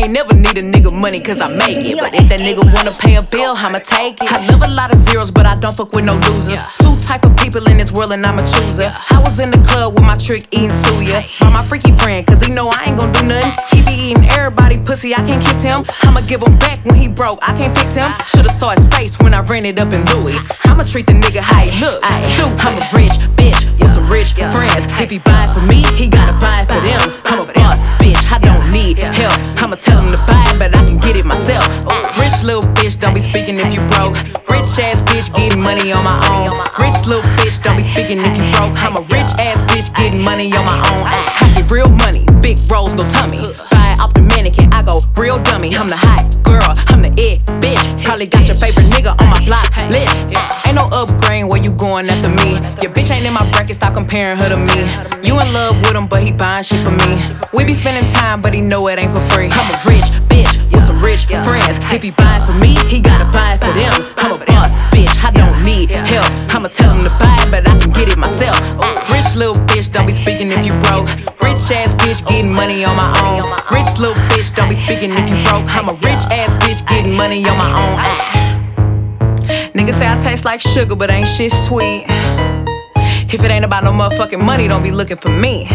I ain't never need a nigga money cause I make it. But if that nigga wanna pay a bill, I'ma take it. I live a lot of zeros, but I don't fuck with no losers. Two type of people in this world and I'm a chooser. I was in the club with my trick eating suya. By my freaky friend, cause he know I ain't gon' do nothing. He be eating everybody pussy, I can't kiss him. I'ma give him back when he broke, I can't fix him. Should've saw his face when I ran it up in Louis. I'ma treat the nigga how he look. I'm a rich bitch with some rich friends. If he buy for me, he gotta buy it for them. I'm a boss bitch, I don't need help. Rich ass bitch getting money on my own. Rich little bitch, don't be speaking if you broke. I'm a rich ass bitch getting money on my own. I get real money, big rolls, no tummy. Buy off the mannequin, I go real dummy. I'm the hot girl, I'm the it bitch. Probably got your favorite nigga on my block list. Uh, ain't no upgrade where you going after me. Your bitch ain't in my bracket, stop comparing her to me. You in love with him, but he buying shit for me. We be spending time, but he know it ain't for free. I'm a rich bitch with some rich friends. If he buy bitch getting money on my own. Rich little bitch, don't be speaking if you broke. I'm a rich ass bitch getting money on my own. Ah. Niggas say I taste like sugar, but ain't shit sweet. If it ain't about no motherfucking money, don't be looking for me.